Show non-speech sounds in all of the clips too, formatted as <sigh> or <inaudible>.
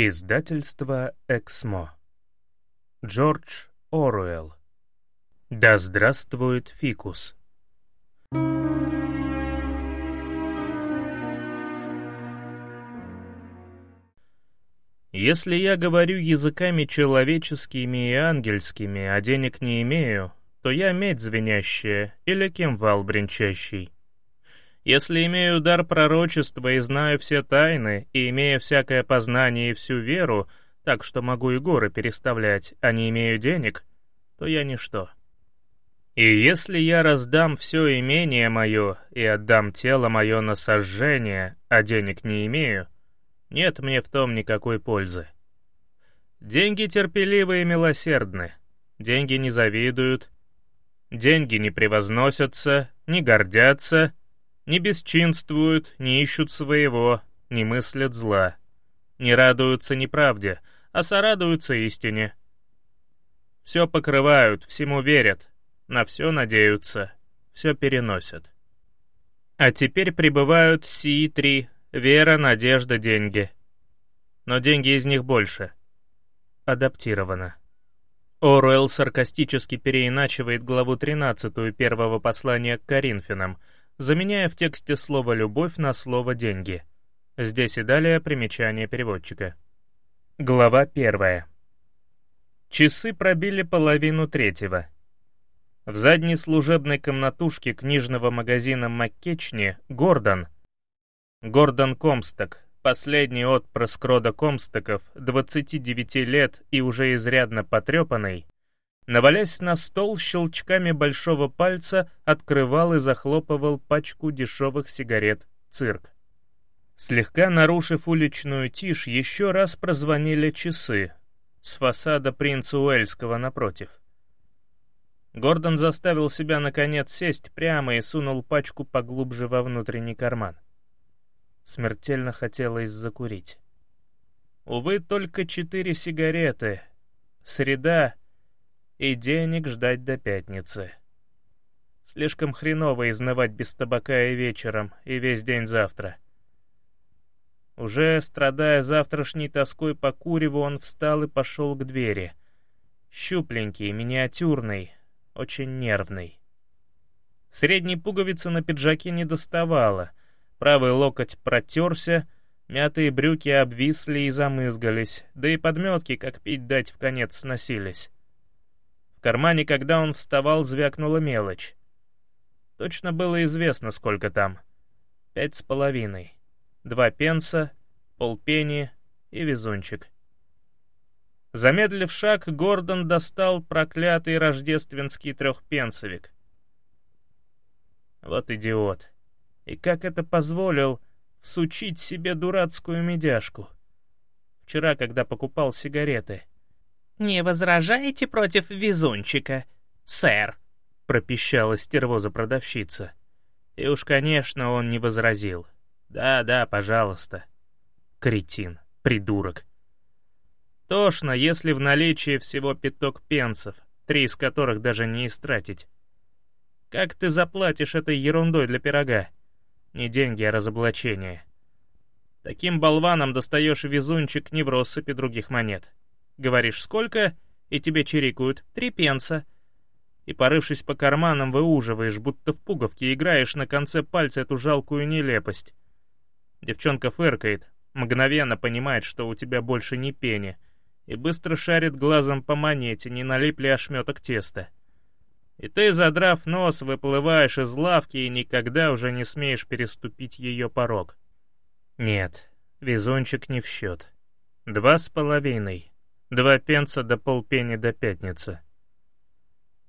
Издательство «Эксмо». Джордж Оруэлл. Да здравствует фикус. Если я говорю языками человеческими и ангельскими, а денег не имею, то я медь звенящая или кимвал бренчащий. Если имею дар пророчества и знаю все тайны, и имея всякое познание и всю веру, так что могу и горы переставлять, а не имею денег, то я ничто. И если я раздам все имение мое и отдам тело мое на сожжение, а денег не имею, нет мне в том никакой пользы. Деньги терпеливы и милосердны, деньги не завидуют, деньги не превозносятся, не гордятся — не бесчинствуют, не ищут своего, не мыслят зла. Не радуются неправде, а сорадуются истине. Все покрывают, всему верят, на все надеются, все переносят. А теперь прибывают сии три — вера, надежда, деньги. Но деньги из них больше. Адаптировано. Оруэлл саркастически переиначивает главу 13 первого послания к Коринфянам — заменяя в тексте слово «любовь» на слово «деньги». Здесь и далее примечание переводчика. Глава первая. Часы пробили половину третьего. В задней служебной комнатушке книжного магазина Маккечни Гордон, Гордон Комсток, последний отпрыск рода Комстоков, 29 лет и уже изрядно потрепанный, навалясь на стол, щелчками большого пальца открывал и захлопывал пачку дешевых сигарет «Цирк». Слегка нарушив уличную тишь, еще раз прозвонили часы с фасада принца Уэльского напротив. Гордон заставил себя, наконец, сесть прямо и сунул пачку поглубже во внутренний карман. Смертельно хотелось закурить. Увы, только четыре сигареты. Среда — и денег ждать до пятницы. Слишком хреново изнывать без табака и вечером, и весь день завтра. Уже страдая завтрашней тоской по куреву, он встал и пошел к двери. Щупленький, миниатюрный, очень нервный. Средней пуговицы на пиджаке не доставало, правый локоть протерся, мятые брюки обвисли и замызгались, да и подметки, как пить дать, в конец сносились. Кармане, когда он вставал, звякнула мелочь. Точно было известно, сколько там. Пять с половиной. Два пенса, полпенни и везунчик. Замедлив шаг, Гордон достал проклятый рождественский трехпенсовик. Вот идиот. И как это позволил всучить себе дурацкую медяшку? Вчера, когда покупал сигареты — «Не возражаете против везунчика, сэр?» — пропищала стервоза-продавщица. И уж, конечно, он не возразил. «Да-да, пожалуйста». Кретин, придурок. Тошно, если в наличии всего пяток пенсов, три из которых даже не истратить. Как ты заплатишь этой ерундой для пирога? Не деньги, а разоблачение. Таким болванам достаешь везунчик не в россыпи других монет. Говоришь, сколько, и тебе чирикают «три пенса». И, порывшись по карманам, выуживаешь, будто в пуговке играешь на конце пальца эту жалкую нелепость. Девчонка фыркает, мгновенно понимает, что у тебя больше не пени, и быстро шарит глазом по монете, не налип ли ошметок теста. И ты, задрав нос, выплываешь из лавки и никогда уже не смеешь переступить ее порог. Нет, везунчик не в счет. Два с половиной. Два пенса до полпени до пятницы.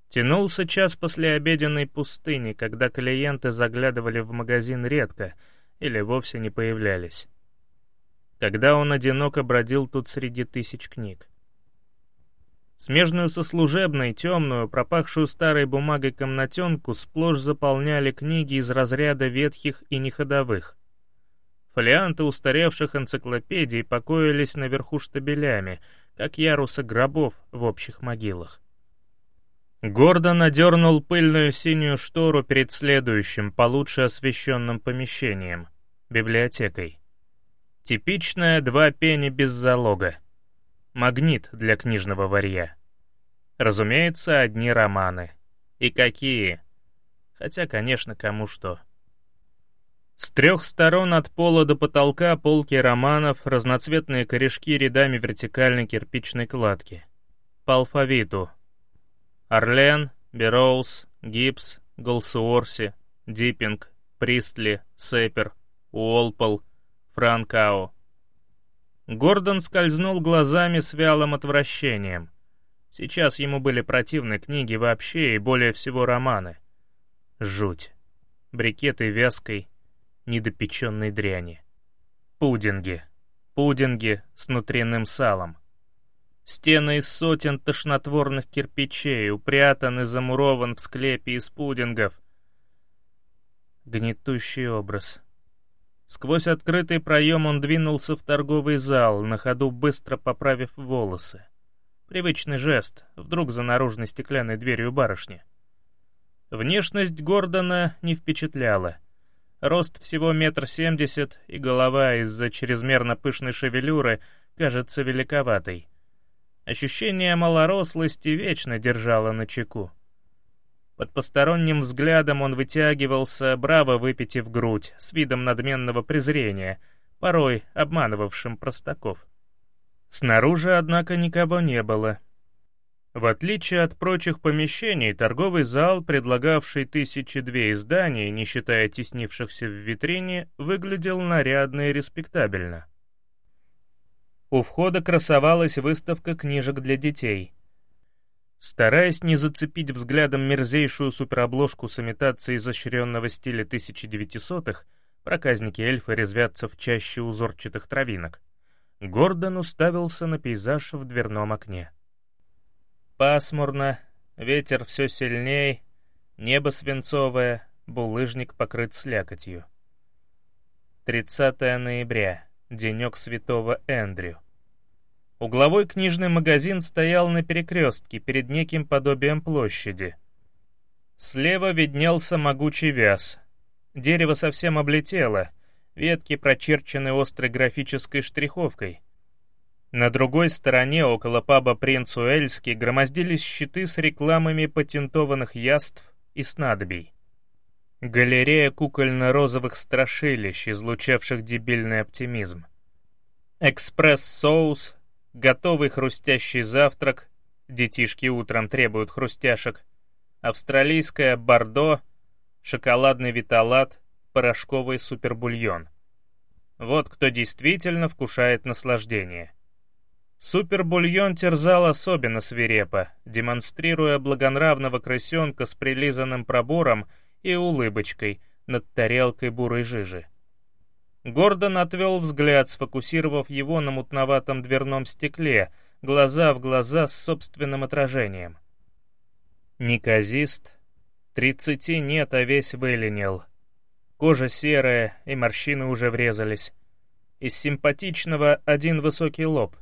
Тянулся час после обеденной пустыни, когда клиенты заглядывали в магазин редко или вовсе не появлялись. Когда он одиноко бродил тут среди тысяч книг. Смежную со служебной, темную, пропахшую старой бумагой комнатенку сплошь заполняли книги из разряда ветхих и неходовых. Фолианты устаревших энциклопедий покоились наверху штабелями — как ярусы гробов в общих могилах. Гордон одернул пыльную синюю штору перед следующим, получше освещенным помещением — библиотекой. Типичная два пени без залога. Магнит для книжного варья. Разумеется, одни романы. И какие? Хотя, конечно, кому что. С трех сторон от пола до потолка полки романов, разноцветные корешки рядами вертикальной кирпичной кладки. По алфавиту. Орлен, Бероуз, Гибс, Голсуорси, Диппинг, Пристли, Сепер, Уолпол, Франкао. Гордон скользнул глазами с вялым отвращением. Сейчас ему были противны книги вообще и более всего романы. Жуть. Брикеты вязкой, недопеченной дряни. Пудинги. Пудинги с внутренним салом. Стены из сотен тошнотворных кирпичей, упрятан и замурован в склепе из пудингов. Гнетущий образ. Сквозь открытый проем он двинулся в торговый зал, на ходу быстро поправив волосы. Привычный жест, вдруг за наружной стеклянной дверью барышни. Внешность Гордона не впечатляла. Рост всего метр семьдесят, и голова из-за чрезмерно пышной шевелюры кажется великоватой. Ощущение малорослости вечно держало на чеку. Под посторонним взглядом он вытягивался, браво выпитив грудь, с видом надменного презрения, порой обманывавшим простаков. Снаружи, однако, никого не было. В отличие от прочих помещений, торговый зал, предлагавший тысячи две изданий, не считая теснившихся в витрине, выглядел нарядно и респектабельно. У входа красовалась выставка книжек для детей. Стараясь не зацепить взглядом мерзейшую суперобложку с имитацией изощренного стиля 1900-х, проказники-эльфы резвятся в чаще узорчатых травинок. Гордон уставился на пейзаж в дверном окне. Пасмурно, ветер все сильней, небо свинцовое, булыжник покрыт слякотью. 30 ноября, денек святого Эндрю. Угловой книжный магазин стоял на перекрестке перед неким подобием площади. Слева виднелся могучий вяз. Дерево совсем облетело, ветки прочерчены острой графической штриховкой. На другой стороне, около паба «Принц Уэльский», громоздились щиты с рекламами патентованных яств и снадобий. Галерея кукольно-розовых страшилищ, излучавших дебильный оптимизм. Экспресс-соус, готовый хрустящий завтрак, детишки утром требуют хрустяшек, австралийское бордо, шоколадный виталат, порошковый супербульон. Вот кто действительно вкушает наслаждение. Супербульон терзал особенно свирепо, демонстрируя благонравного крысенка с прилизанным пробором и улыбочкой над тарелкой бурой жижи. Гордон отвел взгляд, сфокусировав его на мутноватом дверном стекле, глаза в глаза с собственным отражением. Неказист. Тридцати нет, а весь выленил. Кожа серая, и морщины уже врезались. Из симпатичного один высокий лоб.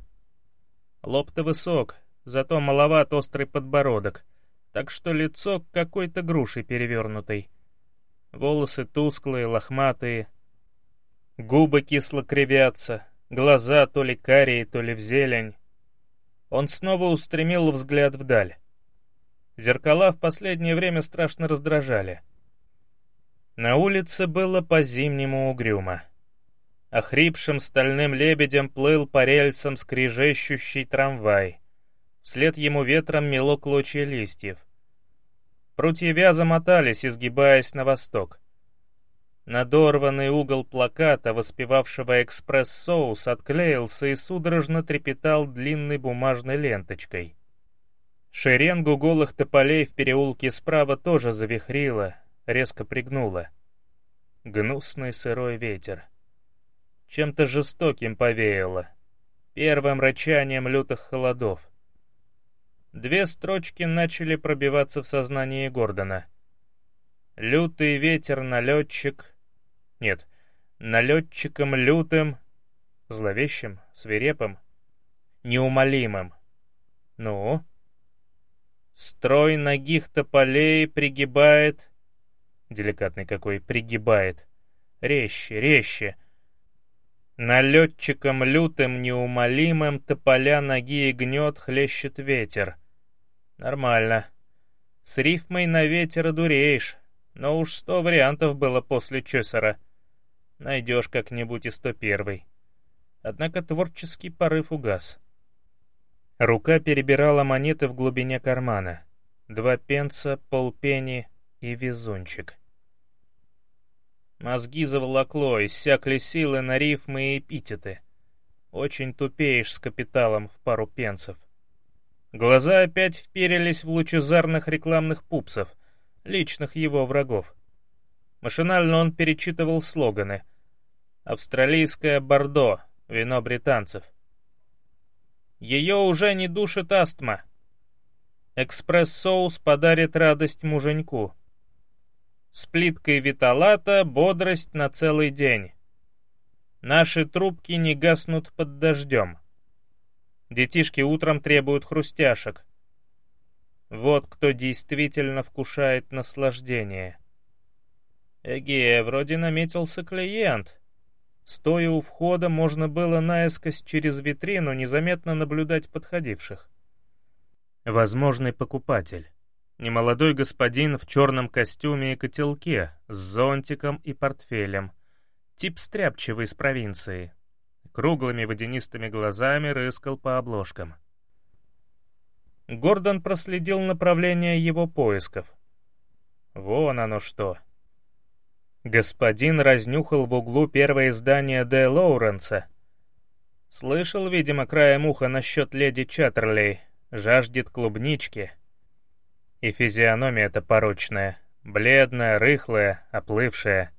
Лоб-то высок, зато маловат острый подбородок, так что лицо какой-то грушей перевернутой. Волосы тусклые, лохматые, Губы кисло кривятся, глаза то ли карие, то ли в зелень. Он снова устремил взгляд вдаль. Зеркала в последнее время страшно раздражали. На улице было по-зимнему угрюмо. Охрипшим стальным лебедем плыл по рельсам скрижещущий трамвай. Вслед ему ветром мело клочья листьев. Прутья вяза мотались, изгибаясь на восток. Надорванный угол плаката, воспевавшего экспресс-соус, отклеился и судорожно трепетал длинной бумажной ленточкой. Шеренгу голых тополей в переулке справа тоже завихрило, резко пригнуло. Гнусный сырой ветер. Чем-то жестоким повеяло. Первым рычанием лютых холодов. Две строчки начали пробиваться в сознании Гордона. Лютый ветер-налетчик — нет, налетчиком лютым, зловещим, свирепым, неумолимым. Ну? Строй ногих тополей пригибает... Деликатный какой, пригибает. Резче, резче. Налетчиком лютым, неумолимым тополя ноги и гнет хлещет ветер. Нормально. С рифмой на ветер одуреешь, но уж сто вариантов было после Чесера. Найдешь как-нибудь и сто первый. Однако творческий порыв угас. Рука перебирала монеты в глубине кармана. Два пенса, полпенни и везунчик. Мозги заволокло, иссякли силы на рифмы и эпитеты. Очень тупеешь с капиталом в пару пенсов. Глаза опять вперились в лучезарных рекламных пупсов, личных его врагов. Машинально он перечитывал слоганы. «Австралийское Бордо, вино британцев». «Ее уже не душит астма». «Экспресс-соус подарит радость муженьку». Плиткой виталата бодрость на целый день. Наши трубки не гаснут под дождем. Детишки утром требуют хрустяшек. Вот кто действительно вкушает наслаждение. Эге, вроде наметился клиент. Стоя у входа, можно было наискось через витрину незаметно наблюдать подходивших. Возможный покупатель. Немолодой господин в черном костюме и котелке, с зонтиком и портфелем. Тип стряпчивый из провинции. Круглыми водянистыми глазами рыскал по обложкам. Гордон проследил направление его поисков. Вон оно что. Господин разнюхал в углу первое издание Д. Лоуренса. Слышал, видимо, краем уха насчет леди Чаттерлей. Жаждет клубнички. И физиономия-то порочная, бледная, рыхлая, оплывшая.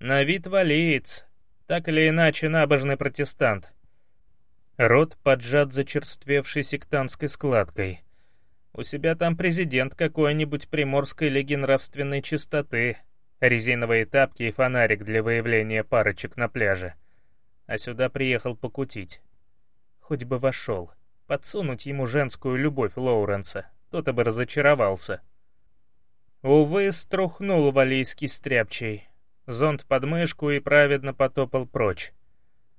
На вид валиец, так или иначе набожный протестант. Рот поджат зачерствевшей сектантской складкой. У себя там президент какой-нибудь приморской лиги нравственной чистоты, резиновые тапки и фонарик для выявления парочек на пляже. А сюда приехал покутить. Хоть бы вошел, подсунуть ему женскую любовь Лоуренса, кто-то бы разочаровался. Увы, струхнул валийский стряпчий. Зонт под мышку и праведно потопал прочь.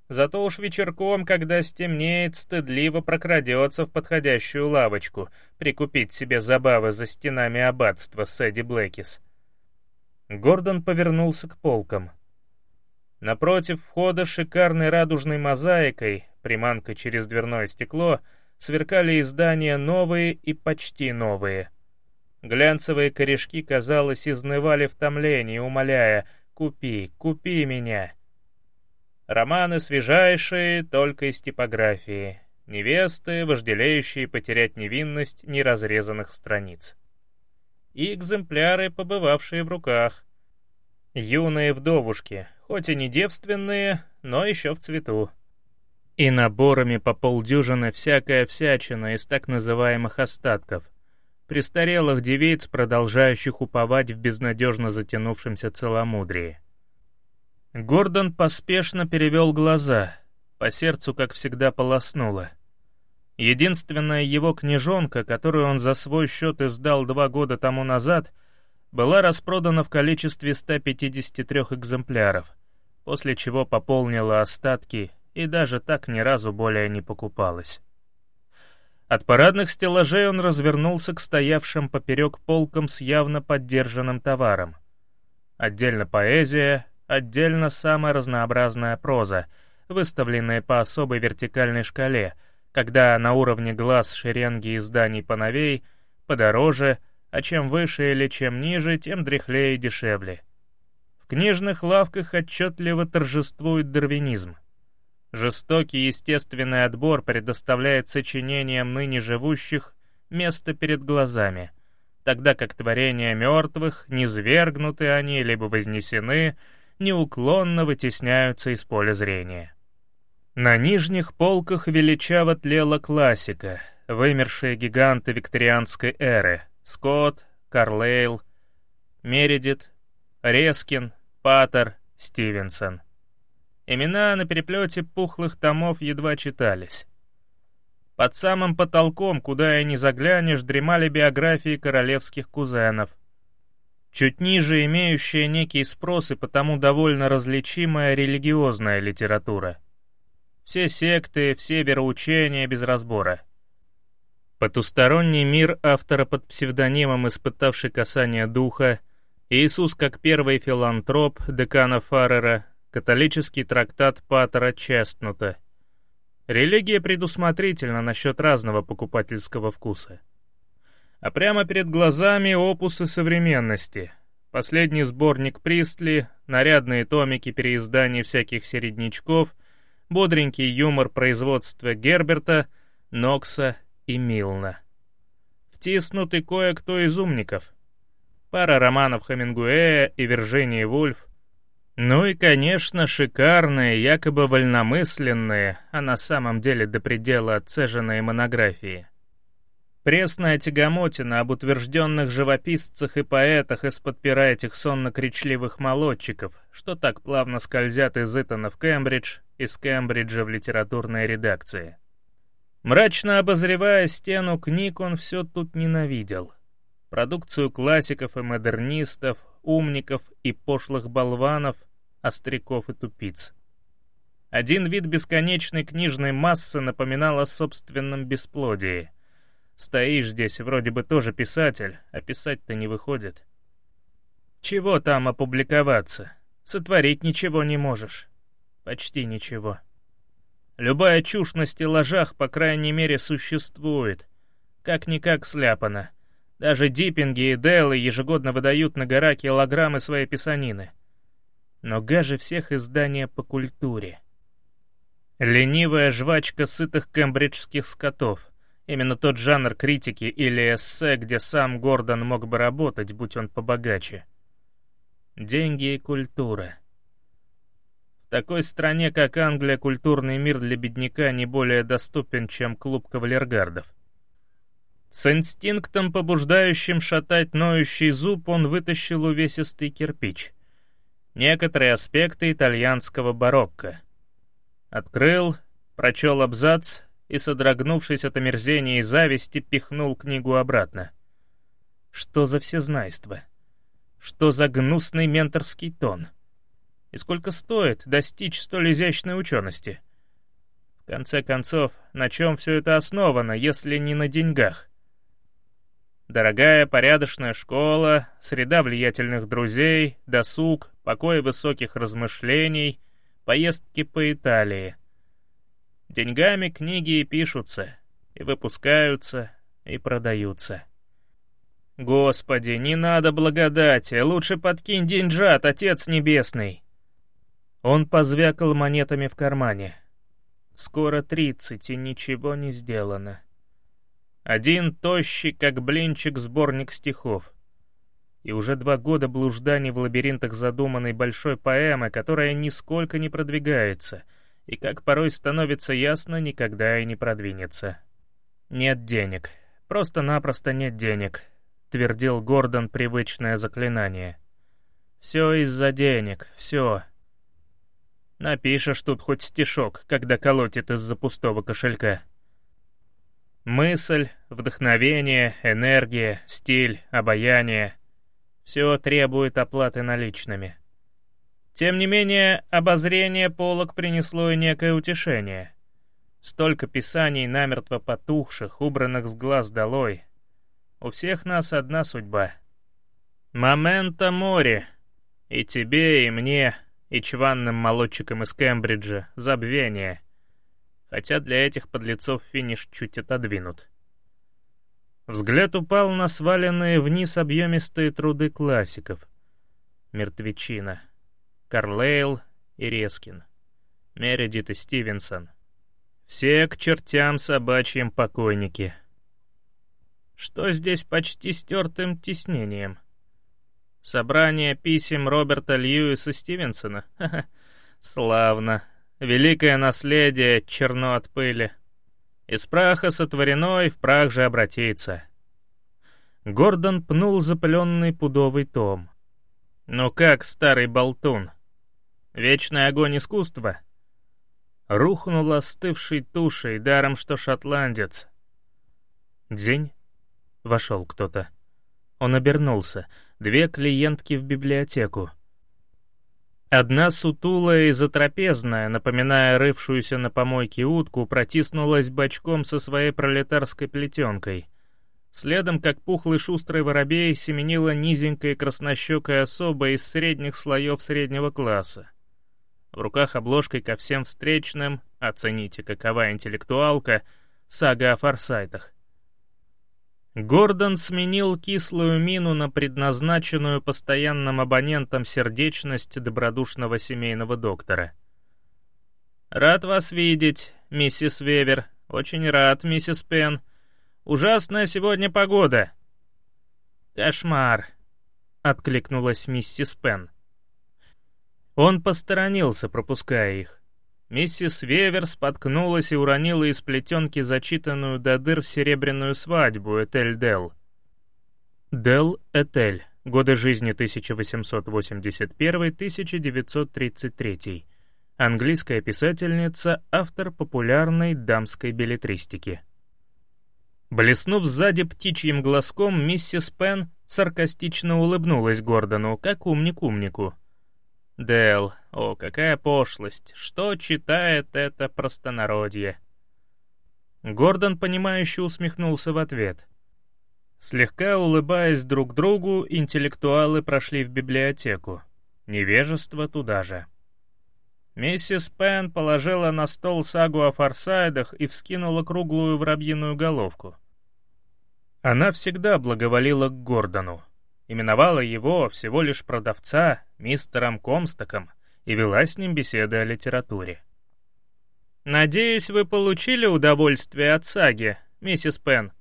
Зато уж вечерком, когда стемнеет, стыдливо прокрадется в подходящую лавочку, прикупить себе забавы за стенами аббатства Сэдди Блэкис. Гордон повернулся к полкам. Напротив входа шикарной радужной мозаикой, приманка через дверное стекло — сверкали издания новые и почти новые. Глянцевые корешки, казалось, изнывали в томлении, умоляя «Купи, купи меня». Романы свежайшие, только из типографии. Невесты, вожделеющие потерять невинность неразрезанных страниц. И экземпляры, побывавшие в руках. Юные вдовушки, хоть и не девственные, но еще в цвету и наборами по полдюжины всякая всячина из так называемых остатков, престарелых девиц, продолжающих уповать в безнадежно затянувшемся целомудрии. Гордон поспешно перевел глаза, по сердцу, как всегда, полоснуло. Единственная его книжонка, которую он за свой счет издал два года тому назад, была распродана в количестве 153 экземпляров, после чего пополнила остатки и даже так ни разу более не покупалась. От парадных стеллажей он развернулся к стоявшим поперек полкам с явно поддержанным товаром. Отдельно поэзия, отдельно самая разнообразная проза, выставленная по особой вертикальной шкале, когда на уровне глаз шеренги изданий поновей, подороже, а чем выше или чем ниже, тем дряхлее и дешевле. В книжных лавках отчетливо торжествует дарвинизм. Жестокий естественный отбор предоставляет сочинениям ныне живущих место перед глазами, тогда как творения мертвых, низвергнуты они, либо вознесены, неуклонно вытесняются из поля зрения. На нижних полках величаво тлела классика, вымершие гиганты викторианской эры — Скотт, Карлейл, Мередит, Рескин, Паттер, Стивенсон — Имена на переплете пухлых томов едва читались. Под самым потолком, куда и не заглянешь, дремали биографии королевских кузенов. Чуть ниже имеющая некий спрос и потому довольно различимая религиозная литература. Все секты, все вероучения без разбора. Потусторонний мир автора под псевдонимом, испытавший касание духа, Иисус как первый филантроп декана Фаррера, католический трактат Паттера Честнута. Религия предусмотрительна насчет разного покупательского вкуса а прямо перед глазами опусы современности. Последний сборник Пристли, нарядные томики переизданий всяких середнячков, бодренький юмор производства Герберта, Нокса и Милна. Втиснутый кое-кто из умников. Пара романов Хемингуэя и Виржинии Вульф. Ну и, конечно, шикарные, якобы вольномысленные, а на самом деле до предела отцеженные монографии — Пресная тягомотина об утвержденных живописцах и поэтах из-под пера этих сонно-кричливых молодчиков, что так плавно скользят из Итона в Кембридж, из Кембриджа в литературной редакции. Мрачно обозревая стену книг, он все тут ненавидел. Продукцию классиков и модернистов, умников и пошлых болванов, остряков и тупиц. Один вид бесконечной книжной массы напоминал о собственном бесплодии — Стоишь здесь, вроде бы тоже писатель, а писать-то не выходит. Чего там опубликоваться? Сотворить ничего не можешь. Почти ничего. Любая чушь на стеллажах, по крайней мере, существует. Как-никак сляпана. Даже диппинги и делы ежегодно выдают на гора килограммы своей писанины. Но гаже всех издания по культуре. Ленивая жвачка сытых кембриджских скотов — Именно тот жанр критики или эссе, где сам Гордон мог бы работать, будь он побогаче. Деньги и культура. В такой стране, как Англия, культурный мир для бедняка не более доступен, чем клуб кавалергардов. С инстинктом, побуждающим шатать ноющий зуб, он вытащил увесистый кирпич. Некоторые аспекты итальянского барокко. Открыл, прочел абзац и, содрогнувшись от омерзения и зависти, пихнул книгу обратно. Что за всезнайство? Что за гнусный менторский тон? И сколько стоит достичь столь изящной учености? В конце концов, на чем все это основано, если не на деньгах? Дорогая порядочная школа, среда влиятельных друзей, досуг, покой высоких размышлений, поездки по Италии — Деньгами книги и пишутся, и выпускаются, и продаются. Господи, не надо благодати, лучше подкинь деньжат, Отец Небесный. Он позвякал монетами в кармане. Скоро тридцать, и ничего не сделано. Один тощий, как блинчик, сборник стихов. И уже два года блужданий в лабиринтах задуманной большой поэмы, которая нисколько не продвигается — и, как порой становится ясно, никогда и не продвинется. «Нет денег. Просто-напросто нет денег», — твердил Гордон привычное заклинание. «Все из-за денег, все. Напишешь тут хоть стишок, когда колотит из-за пустого кошелька». Мысль, вдохновение, энергия, стиль, обаяние — все требует оплаты наличными. Тем не менее, обозрение полок принесло и некое утешение. Столько писаний намертво потухших, убранных с глаз долой. У всех нас одна судьба. Момента море. И тебе, и мне, и чванным молодчикам из Кембриджа забвение. Хотя для этих подлецов финиш чуть отодвинут. Взгляд упал на сваленные вниз объемистые труды классиков. Мертвечина. Карлейл и Рескин, Мередит и Стивенсон. Все к чертям собачьим покойники. Что здесь почти стертым тиснением? Собрание писем Роберта Льюиса Стивенсона? <laughs> Ха-ха, славно. Великое наследие черно от пыли. Из праха сотворено и в прах же обратится. Гордон пнул запыленный пудовый том. «Ну как, старый болтун, Вечный огонь искусства. Рухнул остывшей тушей, даром что шотландец. День. Вошел кто-то. Он обернулся. две клиентки в библиотеку. Одна сутулая и затрапезная, напоминая рывшуюся на помойке утку, протиснулась бочком со своей пролетарской плетенкой. Следом, как пухлый шустрый воробей, семенила низенькая краснощекая особа из средних слоев среднего класса. В руках обложкой ко всем встречным, оцените, какова интеллектуалка, сага о форсайтах. Гордон сменил кислую мину на предназначенную постоянным абонентам сердечность добродушного семейного доктора. «Рад вас видеть, миссис Вевер. Очень рад, миссис Пен. Ужасная сегодня погода». «Кошмар», — откликнулась миссис Пен. Он посторонился, пропуская их. Миссис Вевер споткнулась и уронила из плетенки зачитанную до дыр в серебряную свадьбу Этель Дел. Дел Этель. Годы жизни 1881-1933. Английская писательница, автор популярной дамской билетристики. Блеснув сзади птичьим глазком, миссис Пен саркастично улыбнулась Гордону, как умник умнику. Дел, о, какая пошлость! Что читает это простонародье? Гордон, понимающе усмехнулся в ответ. Слегка улыбаясь друг другу, интеллектуалы прошли в библиотеку. Невежество туда же. Миссис Пен положила на стол сагу о форсайдах и вскинула круглую воробьиную головку. Она всегда благоволила к Гордону именовала его всего лишь продавца мистером Комстоком и вела с ним беседы о литературе. «Надеюсь, вы получили удовольствие от саги, миссис Пен?»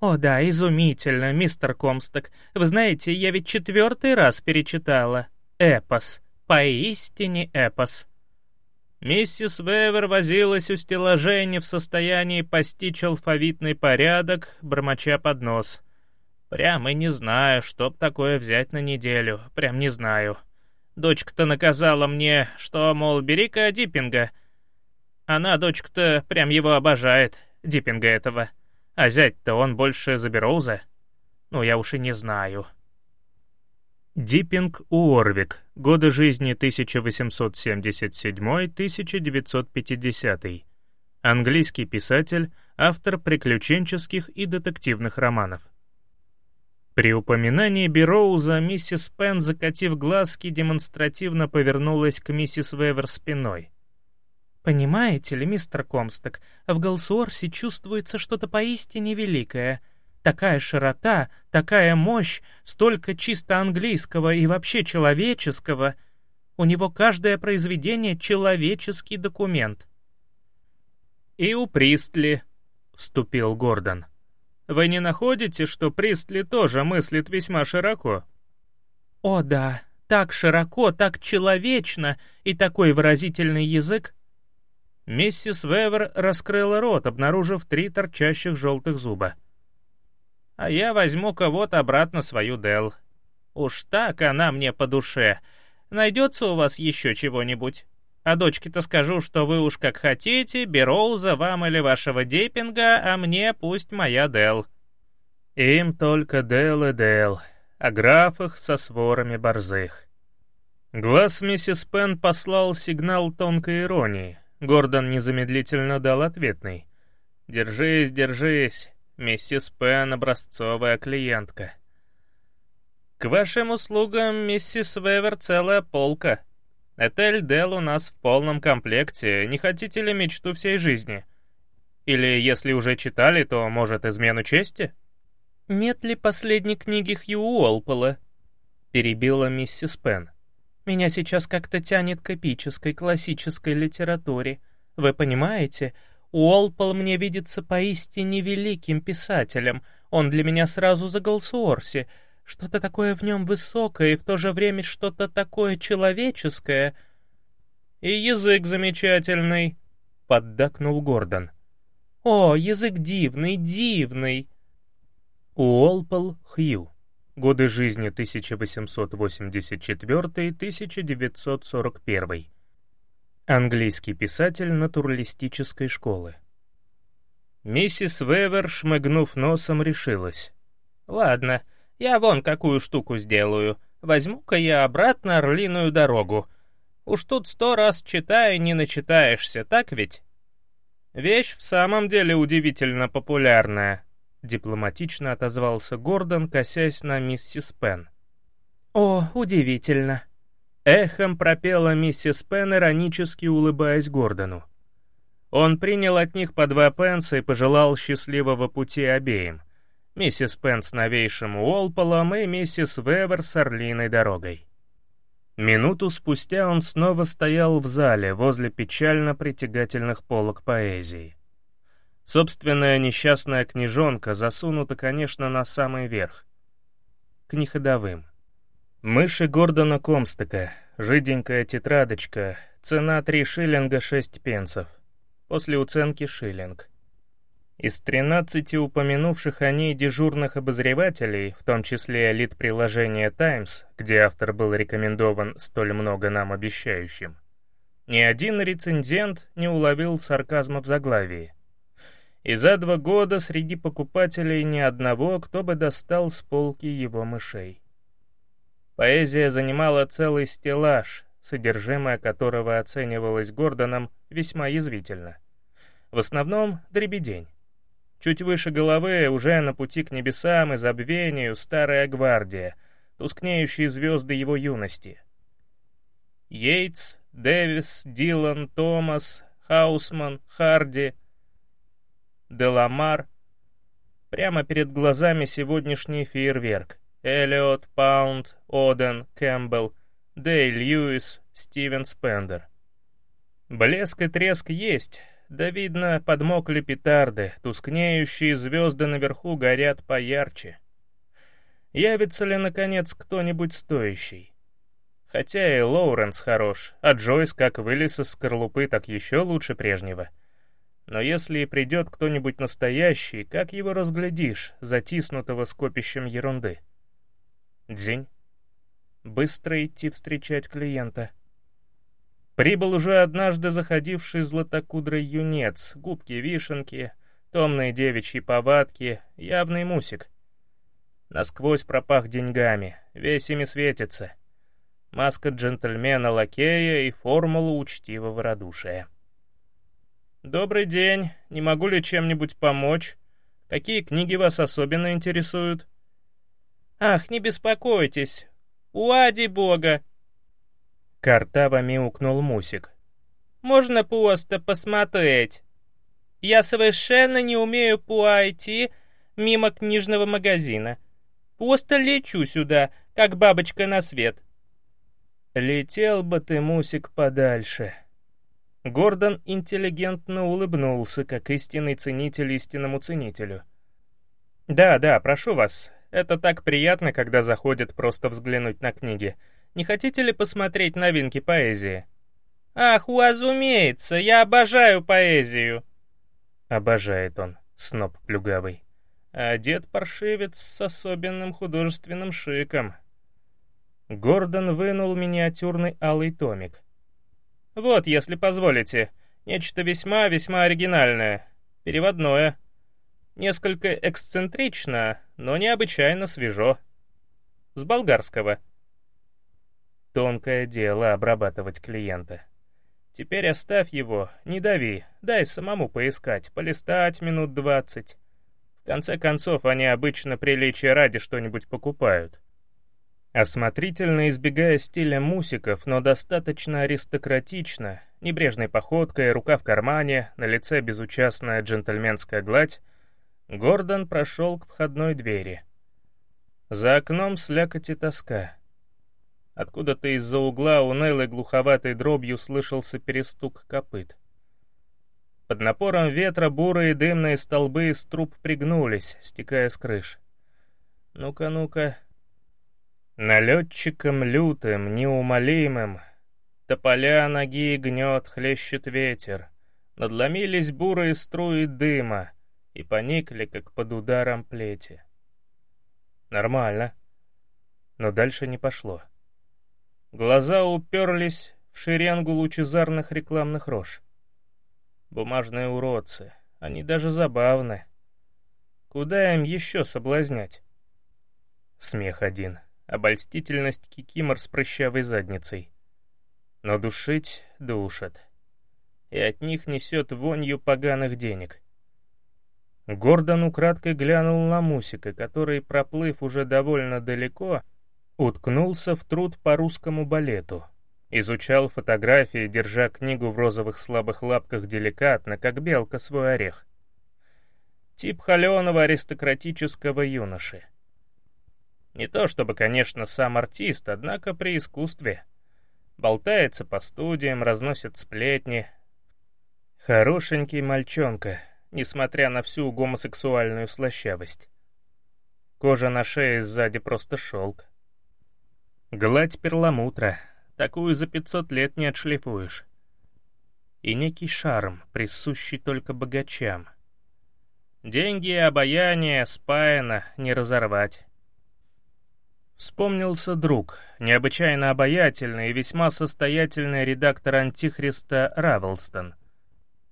«О да, изумительно, мистер Комсток. Вы знаете, я ведь четвертый раз перечитала. Эпос. Поистине эпос». Миссис Вевер возилась у стеллажей не в состоянии постичь алфавитный порядок, бормоча под нос — Прям и не знаю, чтоб такое взять на неделю. Прям не знаю. Дочка-то наказала мне, что, мол, бери-ка Диппинга. Она, дочка-то, прям его обожает, Диппинга этого. А зять-то он больше за Бероуза. Ну, я уж и не знаю. Диппинг Уорвик. Годы жизни 1877-1950. Английский писатель, автор приключенческих и детективных романов. При упоминании Бероуза миссис Пен, закатив глазки, демонстративно повернулась к миссис Вевер спиной. «Понимаете ли, мистер Комсток, в Голсуорсе чувствуется что-то поистине великое. Такая широта, такая мощь, столько чисто английского и вообще человеческого. У него каждое произведение — человеческий документ». «И у Пристли», — вступил Гордон. Вы не находите, что Пристли тоже мыслит весьма широко? О да, так широко, так человечно и такой выразительный язык. Миссис Вевер раскрыла рот, обнаружив три торчащих желтых зуба. А я возьму кого-то обратно свою Дел. Уж так она мне по душе. Найдется у вас еще чего-нибудь? А дочке-то скажу, что вы уж как хотите, Бероуза вам или вашего Дейпинга, а мне пусть моя Дел. Им только Дел и Дел, а графах со сворами борзых. Глаз миссис Пен послал сигнал тонкой иронии. Гордон незамедлительно дал ответный. «Держись, держись, миссис Пен — образцовая клиентка». «К вашим услугам, миссис Вевер, целая полка», Этель Дел у нас в полном комплекте. Не хотите ли мечту всей жизни? Или, если уже читали, то, может, измену чести? Нет ли последней книги Хью Уолпола? Перебила миссис Пен. Меня сейчас как-то тянет к эпической, классической литературе. Вы понимаете, Уолпол мне видится поистине великим писателем. Он для меня сразу за Голсуорси — что-то такое в нем высокое и в то же время что-то такое человеческое. И язык замечательный, — поддакнул Гордон. О, язык дивный, дивный. Уолпол Хью. Годы жизни 1884-1941. Английский писатель натуралистической школы. Миссис Вевер, шмыгнув носом, решилась. «Ладно, Я вон какую штуку сделаю. Возьму-ка я обратно Орлиную дорогу. Уж тут сто раз читаю, не начитаешься, так ведь? Вещь в самом деле удивительно популярная, дипломатично отозвался Гордон, косясь на миссис Пен. О, удивительно. Эхом пропела миссис Пен, иронически улыбаясь Гордону. Он принял от них по два пенса и пожелал счастливого пути обеим. Миссис Пен с новейшим Уолполом и миссис Вевер с Орлиной дорогой. Минуту спустя он снова стоял в зале возле печально притягательных полок поэзии. Собственная несчастная книжонка засунута, конечно, на самый верх. К неходовым. Мыши Гордона Комстека, жиденькая тетрадочка, цена 3 шиллинга 6 пенсов. После уценки шиллинг. Из 13 упомянувших о ней дежурных обозревателей, в том числе элит приложения «Таймс», где автор был рекомендован столь много нам обещающим, ни один рецензент не уловил сарказма в заглавии. И за два года среди покупателей ни одного, кто бы достал с полки его мышей. Поэзия занимала целый стеллаж, содержимое которого оценивалось Гордоном весьма язвительно. В основном дребедень. Чуть выше головы, уже на пути к небесам и забвению, старая гвардия, тускнеющие звезды его юности. Йейтс, Дэвис, Дилан, Томас, Хаусман, Харди, Деламар. Прямо перед глазами сегодняшний фейерверк. Эллиот, Паунд, Оден, Кэмпбелл, Дэй Льюис, Стивен Спендер. Блеск и треск есть, да, видно, подмокли петарды, тускнеющие звезды наверху горят поярче. Явится ли, наконец, кто-нибудь стоящий? Хотя и Лоуренс хорош, а Джойс как вылез из скорлупы, так еще лучше прежнего. Но если и придет кто-нибудь настоящий, как его разглядишь, затиснутого скопищем ерунды? Дзень. Быстро идти встречать клиента — Прибыл уже однажды заходивший златокудрый юнец, губки-вишенки, томные девичьи повадки, явный мусик. Насквозь пропах деньгами, весь ими светится. Маска джентльмена-лакея и формула учтивого радушия. «Добрый день, не могу ли чем-нибудь помочь? Какие книги вас особенно интересуют?» «Ах, не беспокойтесь! Уади бога! Картаво мяукнул Мусик. «Можно просто посмотреть. Я совершенно не умею пойти мимо книжного магазина. Просто лечу сюда, как бабочка на свет». «Летел бы ты, Мусик, подальше». Гордон интеллигентно улыбнулся, как истинный ценитель истинному ценителю. «Да, да, прошу вас. Это так приятно, когда заходят просто взглянуть на книги. Не хотите ли посмотреть новинки поэзии?» «Ах, уразумеется, я обожаю поэзию!» Обожает он, сноб плюгавый. А дед-паршивец с особенным художественным шиком. Гордон вынул миниатюрный алый томик. «Вот, если позволите, нечто весьма-весьма оригинальное, переводное. Несколько эксцентрично, но необычайно свежо. С болгарского». Тонкое дело обрабатывать клиента. Теперь оставь его, не дави, дай самому поискать, полистать минут двадцать. В конце концов, они обычно приличия ради что-нибудь покупают. Осмотрительно избегая стиля мусиков, но достаточно аристократично, небрежной походкой, рука в кармане, на лице безучастная джентльменская гладь, Гордон прошел к входной двери. За окном слякоть и тоска. Откуда-то из-за угла унылой глуховатой дробью слышался перестук копыт. Под напором ветра бурые дымные столбы из труб пригнулись, стекая с крыш. Ну-ка, ну-ка. Налетчиком лютым, неумолимым, Тополя ноги гнет, хлещет ветер. Надломились бурые струи дыма И поникли, как под ударом плети. Нормально. Но дальше не пошло. Глаза уперлись в шеренгу лучезарных рекламных рож. Бумажные уродцы, они даже забавны. Куда им еще соблазнять? Смех один. Обольстительность кикимор с прыщавой задницей. Но душить душат. И от них несет вонью поганых денег. Гордон украдкой глянул на Мусика, который, проплыв уже довольно далеко, уткнулся в труд по русскому балету. Изучал фотографии, держа книгу в розовых слабых лапках деликатно, как белка свой орех. Тип холеного аристократического юноши. Не то чтобы, конечно, сам артист, однако при искусстве. Болтается по студиям, разносит сплетни. Хорошенький мальчонка, несмотря на всю гомосексуальную слащавость. Кожа на шее сзади просто шелк. Гладь перламутра, такую за 500 лет не отшлифуешь. И некий шарм, присущий только богачам. Деньги и обаяние спаяно, не разорвать. Вспомнился друг, необычайно обаятельный и весьма состоятельный редактор «Антихриста» Равелстон,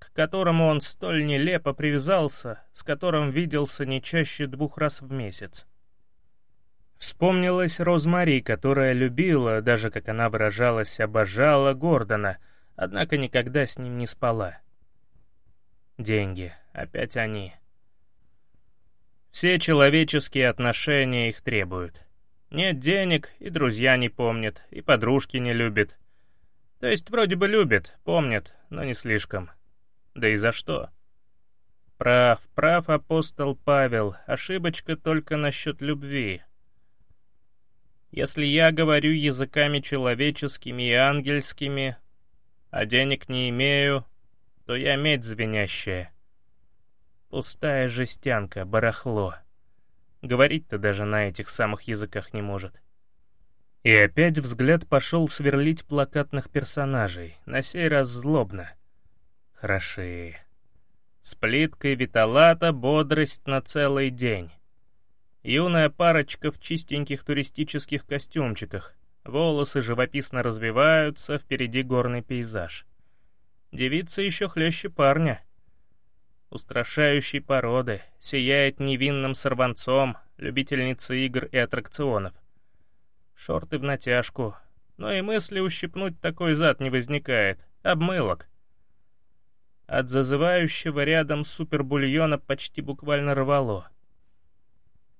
к которому он столь нелепо привязался, с которым виделся не чаще двух раз в месяц. Вспомнилась Розмари, которая любила, даже, как она выражалась, обожала Гордона, однако никогда с ним не спала. Деньги, опять они. Все человеческие отношения их требуют. Нет денег, и друзья не помнят, и подружки не любят. То есть вроде бы любят, помнят, но не слишком. Да и за что? Прав, прав апостол Павел, ошибочка только насчет любви. Если я говорю языками человеческими и ангельскими, а денег не имею, то я медь звенящая. Пустая жестянка, барахло. Говорить-то даже на этих самых языках не может. И опять взгляд пошел сверлить плакатных персонажей, на сей раз злобно. Хороши. С плиткой виталата бодрость на целый день. Юная парочка в чистеньких туристических костюмчиках. Волосы живописно развиваются, впереди горный пейзаж. Девица еще хлеще парня — устрашающей породы, сияет невинным сорванцом, любительница игр и аттракционов. Шорты в натяжку, но и мысли ущипнуть такой зад не возникает. Обмылок. От зазывающего рядом супербульона почти буквально рвало.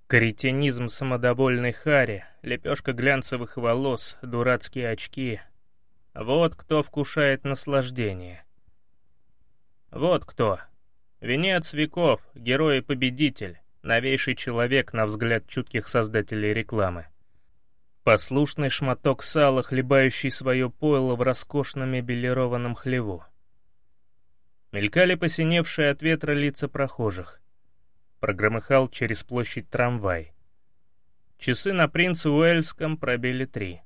Кретинизм самодовольной Хари, лепешка глянцевых волос, дурацкие очки. Вот кто вкушает наслаждение. Вот кто, Венец веков, герой и победитель, новейший человек на взгляд чутких создателей рекламы. Послушный шматок сала, хлебающий свое пойло в роскошном мебелированном хлеву. Мелькали посиневшие от ветра лица прохожих. Прогромыхал через площадь трамвай. Часы на принце Уэльском пробили три.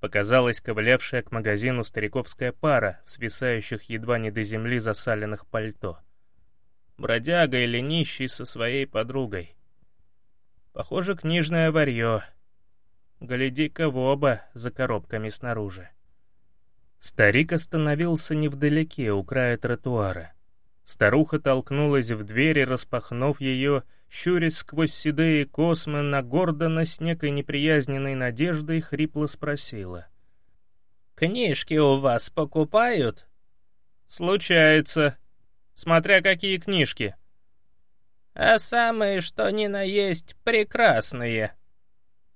Показалась ковылявшая к магазину стариковская пара в свисающих едва не до земли засаленных пальто — бродяга или нищий со своей подругой. Похоже, книжное варье. Гляди-ка в оба за коробками снаружи. Старик остановился невдалеке, у края тротуара. Старуха толкнулась в дверь распахнув ее, щурясь сквозь седые космы на Гордона с некой неприязненной надеждой, хрипло спросила. «Книжки у вас покупают?» «Случается», смотря какие книжки. А самые, что ни на есть, прекрасные.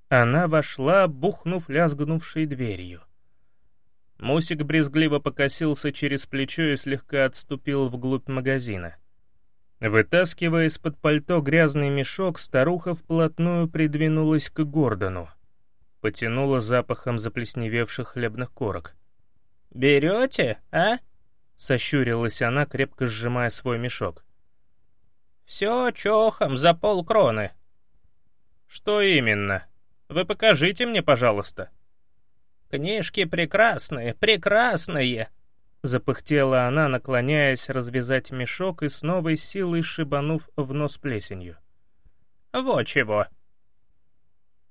Она вошла, бухнув лязгнувшей дверью. Мусик брезгливо покосился через плечо и слегка отступил вглубь магазина. Вытаскивая из-под пальто грязный мешок, старуха вплотную придвинулась к Гордону. Потянула запахом заплесневевших хлебных корок. «Берете, а?» Сощурилась она, крепко сжимая свой мешок. «Все чохом за полкроны». «Что именно? Вы покажите мне, пожалуйста». «Книжки прекрасные, прекрасные!» Запыхтела она, наклоняясь развязать мешок и с новой силой шибанув в нос плесенью. «Вот чего!»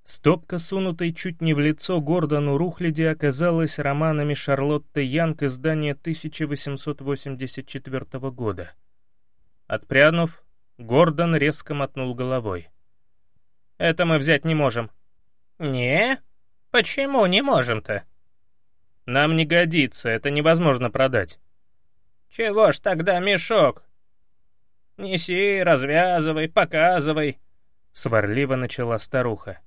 Стопка, сунутой чуть не в лицо Гордону Рухляди, оказалась романами Шарлотты Янг издания 1884 года. Отпрянув, Гордон резко мотнул головой. Это мы взять не можем». «Не? Почему не можем-то?» «Нам не годится, это невозможно продать». «Чего ж тогда мешок? Неси, развязывай, показывай», — сварливо начала старуха.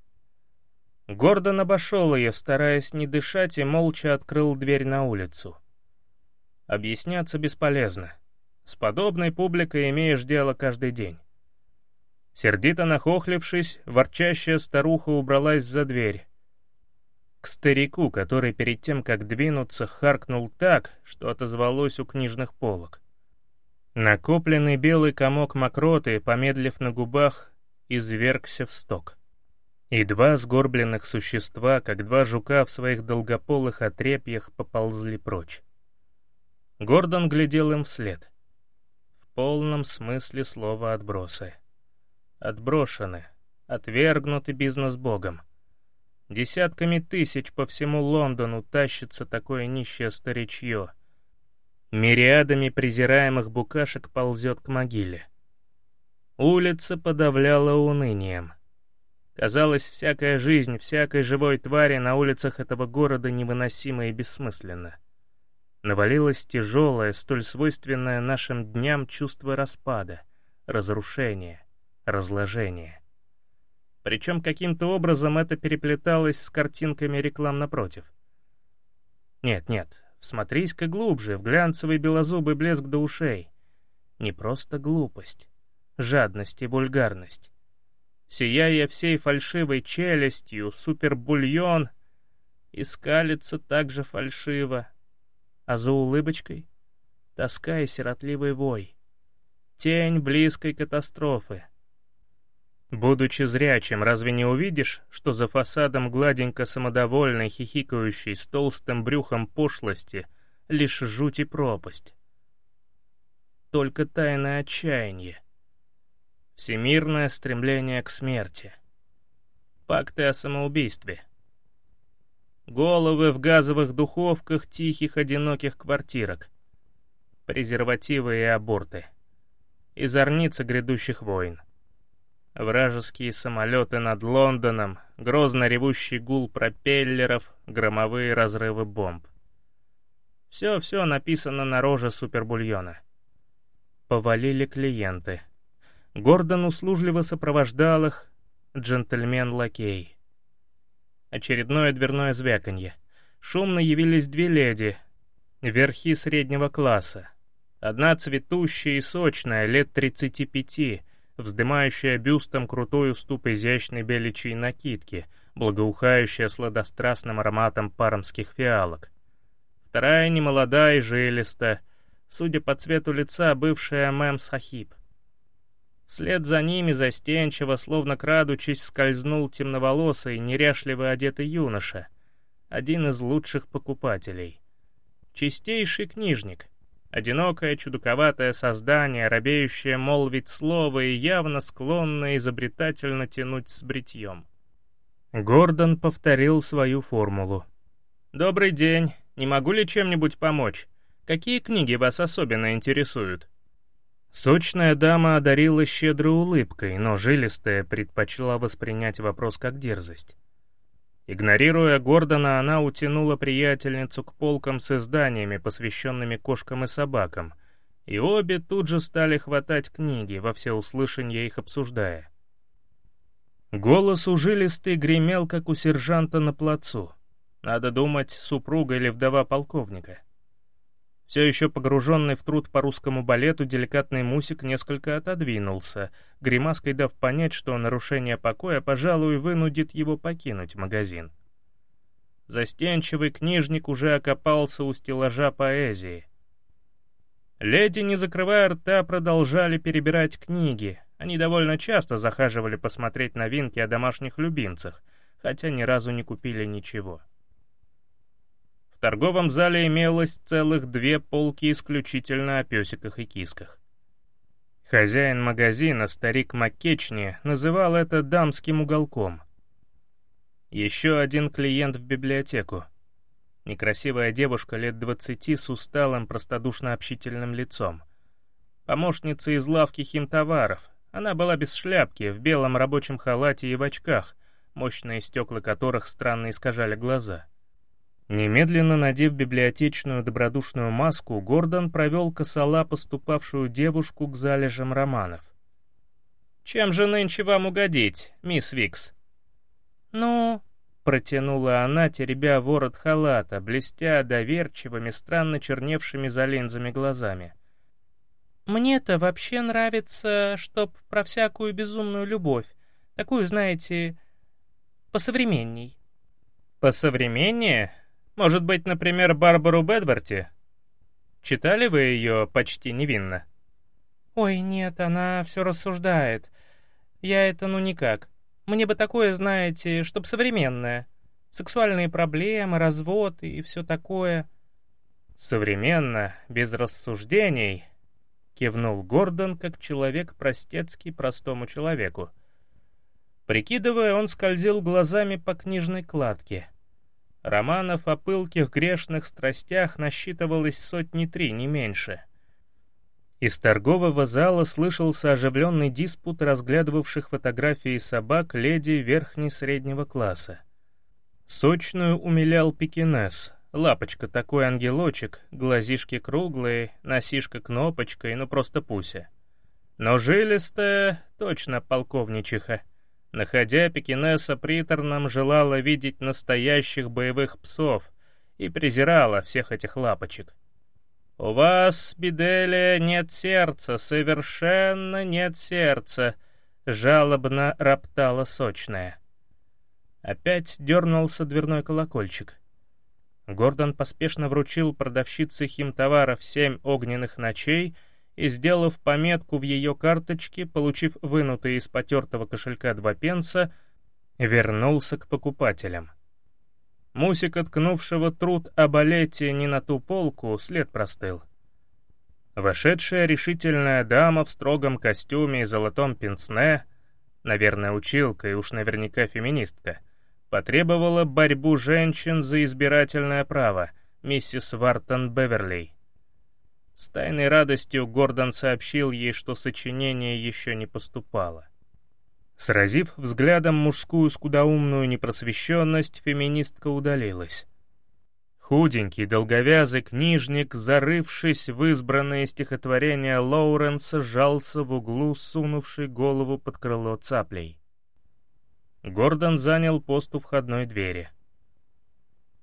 Гордон обошел ее, стараясь не дышать, и молча открыл дверь на улицу. Объясняться бесполезно. С подобной публикой имеешь дело каждый день. Сердито нахохлившись, ворчащая старуха убралась за дверь. К старику, который перед тем, как двинуться, харкнул так, что отозвалось у книжных полок. Накопленный белый комок мокроты, помедлив на губах, извергся в сток. И два сгорбленных существа, как два жука в своих долгополых отрепьях, поползли прочь. Гордон глядел им вслед. В полном смысле слова отбросы. Отброшены, отвергнуты бизнес-богом. Десятками тысяч по всему Лондону тащится такое нищее старичье. Мириадами презираемых букашек ползет к могиле. Улица подавляла унынием — Казалось, всякая жизнь всякой живой твари на улицах этого города невыносима и бессмысленна. Навалилось тяжелое, столь свойственное нашим дням чувство распада, разрушения, разложения. Причем каким-то образом это переплеталось с картинками реклам напротив. Нет-нет, всмотрись-ка глубже, в глянцевый белозубый блеск до ушей. Не просто глупость, жадность и вульгарность сияя всей фальшивой челюстью, супербульон, и скалится так же фальшиво, а за улыбочкой — тоска и сиротливый вой, тень близкой катастрофы. Будучи зрячим, разве не увидишь, что за фасадом гладенько самодовольной, хихикающей, с толстым брюхом пошлости лишь жуть и пропасть? Только тайное отчаяние — Всемирное стремление к смерти. Пакты о самоубийстве. Головы в газовых духовках тихих одиноких квартирок. Презервативы и аборты. И зорницы грядущих войн. Вражеские самолеты над Лондоном, грозно ревущий гул пропеллеров, громовые разрывы бомб. Все-все написано на роже супербульона. Повалили клиенты. Гордон услужливо сопровождал их, джентльмен-лакей. Очередное дверное звяканье. Шумно явились две леди, верхи среднего класса. Одна цветущая и сочная, лет 35, вздымающая бюстом крутой уступ изящной беличьей накидки, благоухающая сладострастным ароматом пармских фиалок. Вторая немолодая и жилиста, судя по цвету лица, бывшая мэм Сахиб. Вслед за ними застенчиво, словно крадучись, скользнул темноволосый, неряшливо одетый юноша, один из лучших покупателей. Чистейший книжник, одинокое чудаковатое создание, робеющее молвить слово и явно склонное изобретательно тянуть с бритьем. Гордон повторил свою формулу. «Добрый день. Не могу ли чем-нибудь помочь? Какие книги вас особенно интересуют?» Сочная дама одарила щедрой улыбкой, но жилистая предпочла воспринять вопрос как дерзость. Игнорируя Гордона, она утянула приятельницу к полкам с изданиями, посвященными кошкам и собакам, и обе тут же стали хватать книги, во всеуслышание их обсуждая. Голос у жилистой гремел, как у сержанта на плацу. Надо думать, супруга или вдова полковника. Все еще погруженный в труд по русскому балету, деликатный Мусик несколько отодвинулся, гримаской дав понять, что нарушение покоя, пожалуй, вынудит его покинуть магазин. Застенчивый книжник уже окопался у стеллажа поэзии. Леди, не закрывая рта, продолжали перебирать книги. Они довольно часто захаживали посмотреть новинки о домашних любимцах, хотя ни разу не купили ничего. В торговом зале имелось целых две полки исключительно о песиках и кисках. Хозяин магазина, старик Маккечни, называл это дамским уголком. Еще один клиент в библиотеку. Некрасивая девушка лет двадцати с усталым, простодушно-общительным лицом. Помощница из лавки химтоваров, Она была без шляпки, в белом рабочем халате и в очках, мощные стекла которых странно искажали глаза. Немедленно надев библиотечную добродушную маску, Гордон провел косола поступавшую девушку к залежам романов. «Чем же нынче вам угодить, мисс Викс?» «Ну...» — протянула она, теребя ворот халата, блестя доверчивыми, странно черневшими за линзами глазами. «Мне-то вообще нравится, чтоб про всякую безумную любовь, такую, знаете, посовременней». «Посовременнее? Может быть, например, Барбару Бедворти? Читали вы ее почти невинно?» «Ой, нет, она все рассуждает. Я это ну никак. Мне бы такое, знаете, чтоб современное. Сексуальные проблемы, развод и все такое». «Современно, без рассуждений», — кивнул Гордон, как человек простецкий простому человеку. Прикидывая, он скользил глазами по книжной кладке. Романов о пылких грешных страстях насчитывалось сотни три, не меньше. Из торгового зала слышался оживленный диспут разглядывавших фотографии собак леди верхне-среднего класса. Сочную умилял пекинес, лапочка такой ангелочек, глазишки круглые, носишка кнопочкой, ну просто пуся. Но жилистая, точно полковничиха. Находя пекинеса приторным, желала видеть настоящих боевых псов и презирала всех этих лапочек. «У вас, Биделия, нет сердца, совершенно нет сердца», — жалобно роптала сочная. Опять дернулся дверной колокольчик. Гордон поспешно вручил продавщице химтоваров семь огненных ночей — и, сделав пометку в ее карточке, получив вынутые из потертого кошелька два пенса, вернулся к покупателям. Мусик, откнувшего труд о балете не на ту полку, след простыл. Вошедшая решительная дама в строгом костюме и золотом пенсне, наверное, училка и уж наверняка феминистка, потребовала борьбу женщин за избирательное право, миссис Вартон Беверли. С тайной радостью Гордон сообщил ей, что сочинение еще не поступало. Сразив взглядом мужскую скудоумную непросвещенность, феминистка удалилась. Худенький, долговязый книжник, зарывшись в избранное стихотворение Лоуренса, сжался в углу, сунувший голову под крыло цаплей. Гордон занял пост у входной двери.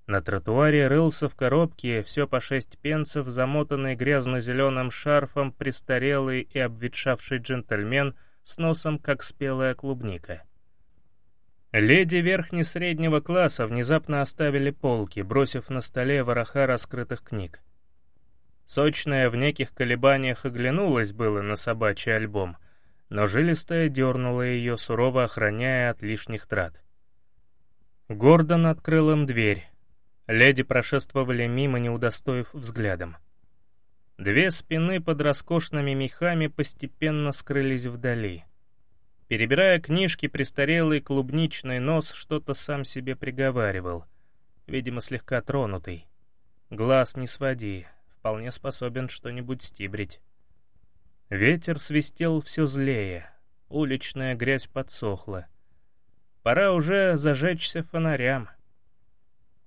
На тротуаре рылся в коробке, все по шесть пенсов, замотанный грязно-зеленым шарфом престарелый и обветшавший джентльмен с носом, как спелая клубника. Леди верхне-среднего класса внезапно оставили полки, бросив на столе вороха раскрытых книг. Сочная в неких колебаниях оглянулась было на собачий альбом, но жилистая дернула ее, сурово охраняя от лишних трат. Гордон открыл им дверь, Леди прошествовали мимо, не удостоив взглядом. Две спины под роскошными мехами постепенно скрылись вдали. Перебирая книжки, престарелый клубничный нос что-то сам себе приговаривал, видимо, слегка тронутый. Глаз не своди, вполне способен что-нибудь стибрить. Ветер свистел все злее, уличная грязь подсохла. Пора уже зажечься фонарям.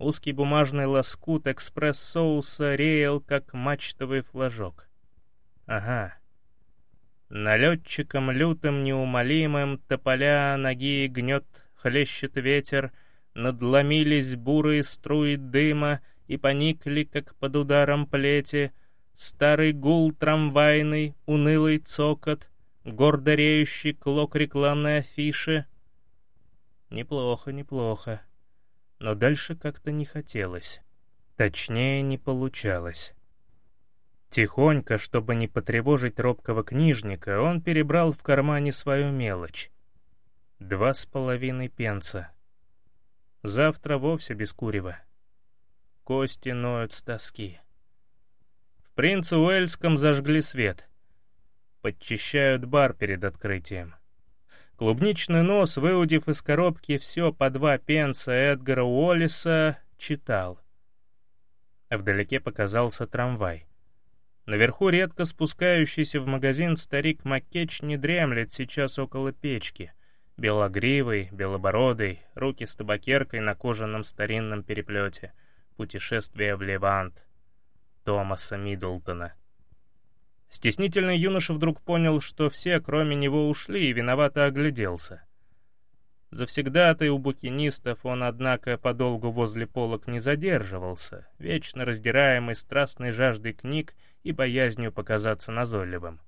Узкий бумажный лоскут экспресс-соуса реял, как мачтовый флажок. Ага. Налетчиком лютым неумолимым тополя ноги гнет, хлещет ветер, надломились бурые струи дыма и поникли, как под ударом плети, старый гул трамвайный, унылый цокот, гордо реющий клок рекламной афиши. Неплохо, неплохо но дальше как-то не хотелось. Точнее, не получалось. Тихонько, чтобы не потревожить робкого книжника, он перебрал в кармане свою мелочь. Два с половиной пенса. Завтра вовсе без курева. Кости ноют с тоски. В принце Уэльском зажгли свет. Подчищают бар перед открытием. Клубничный нос, выудив из коробки все по два пенса Эдгара Уоллиса, читал. Вдалеке показался трамвай. Наверху редко спускающийся в магазин старик Маккеч не дремлет сейчас около печки. Белогривый, белобородый, руки с табакеркой на кожаном старинном переплете. Путешествие в Левант. Томаса Миддлтона. Стеснительный юноша вдруг понял, что все, кроме него, ушли, и виновато огляделся. Завсегдатай у букинистов он, однако, подолгу возле полок не задерживался, вечно раздираемый страстной жаждой книг и боязнью показаться назойливым.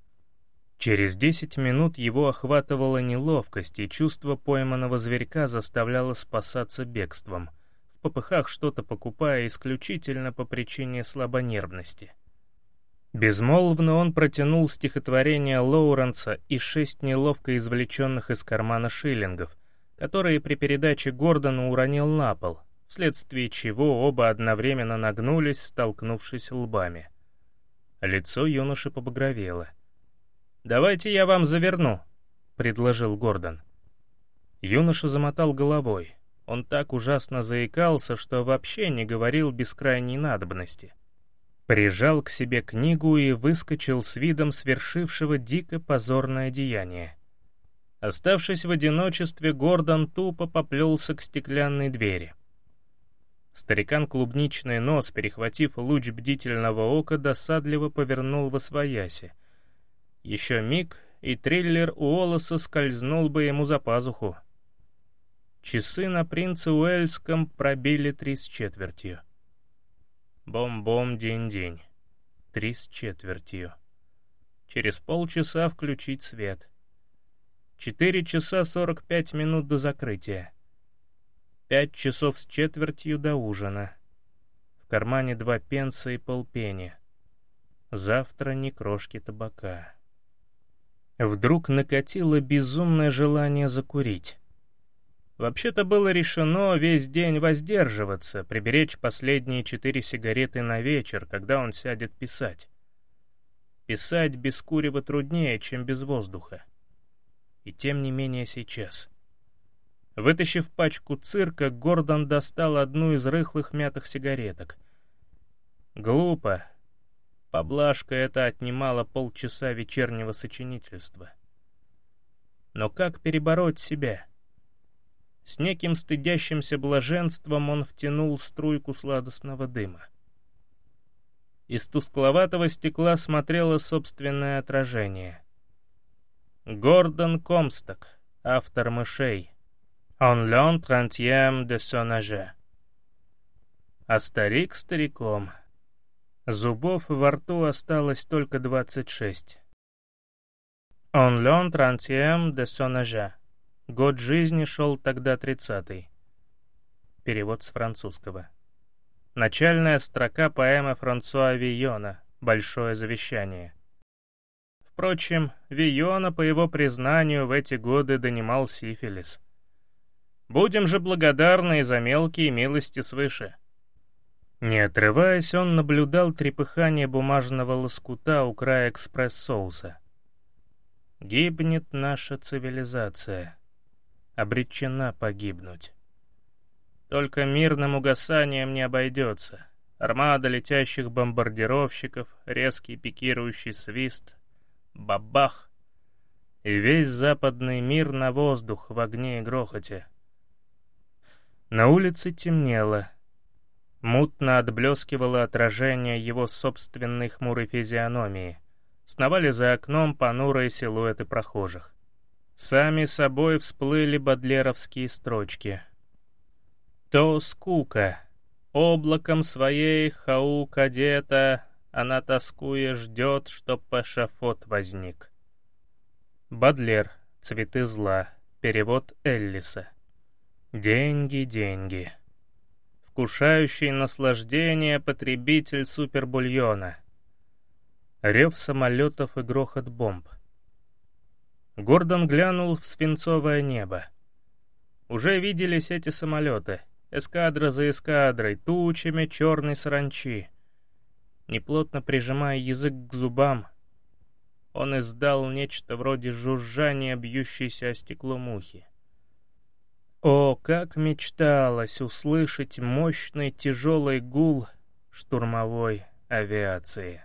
Через десять минут его охватывала неловкость, и чувство пойманного зверька заставляло спасаться бегством, в попыхах что-то покупая исключительно по причине слабонервности. Безмолвно он протянул стихотворение Лоуренса и шесть неловко извлеченных из кармана шиллингов, которые при передаче Гордону уронил на пол, вследствие чего оба одновременно нагнулись, столкнувшись лбами. Лицо юноши побагровело. «Давайте я вам заверну», — предложил Гордон. Юноша замотал головой. Он так ужасно заикался, что вообще не говорил без крайней надобности прижал к себе книгу и выскочил с видом свершившего дико позорное деяние. Оставшись в одиночестве, Гордон тупо поплелся к стеклянной двери. Старикан клубничный нос, перехватив луч бдительного ока, досадливо повернул во свояси. Еще миг, и триллер Уоллеса скользнул бы ему за пазуху. Часы на принце Уэльском пробили три с четвертью. Бом-бом, день-день. Три с четвертью. Через полчаса включить свет. Четыре часа сорок пять минут до закрытия. Пять часов с четвертью до ужина. В кармане два пенса и полпени. Завтра ни крошки табака. Вдруг накатило безумное желание закурить. Вообще-то было решено весь день воздерживаться, приберечь последние четыре сигареты на вечер, когда он сядет писать. Писать без курева труднее, чем без воздуха. И тем не менее сейчас. Вытащив пачку цирка, Гордон достал одну из рыхлых мятых сигареток. Глупо. Поблажка это отнимала полчаса вечернего сочинительства. Но как перебороть себя? — с неким стыдящимся блаженством он втянул струйку сладостного дыма. Из тускловатого стекла смотрело собственное отражение. Гордон Комсток, автор «Мышей». «On l'an trentième de son âge». А старик стариком. Зубов во рту осталось только двадцать шесть. «On l'an trentième de son âge». Год жизни шел тогда тридцатый. Перевод с французского. Начальная строка поэмы Франсуа Вийона «Большое завещание». Впрочем, Вийона, по его признанию, в эти годы донимал сифилис. Будем же благодарны за мелкие милости свыше. Не отрываясь, он наблюдал трепыхание бумажного лоскута у края экспресс-соуса. «Гибнет наша цивилизация» обречена погибнуть. Только мирным угасанием не обойдется. Армада летящих бомбардировщиков, резкий пикирующий свист, бабах, и весь западный мир на воздух в огне и грохоте. На улице темнело. Мутно отблескивало отражение его собственной хмурой физиономии. Сновали за окном понурые силуэты прохожих. Сами собой всплыли бодлеровские строчки. То скука. Облаком своей хау кадета она тоскуя ждет, чтоб эшафот возник. Бадлер. Цветы зла. Перевод Эллиса. Деньги, деньги. Вкушающий наслаждение потребитель супербульона. Рев самолетов и грохот бомб — Гордон глянул в свинцовое небо. Уже виделись эти самолеты, эскадра за эскадрой, тучами черной саранчи. Неплотно прижимая язык к зубам, он издал нечто вроде жужжания, бьющейся о стекло мухи. О, как мечталось услышать мощный тяжелый гул штурмовой авиации!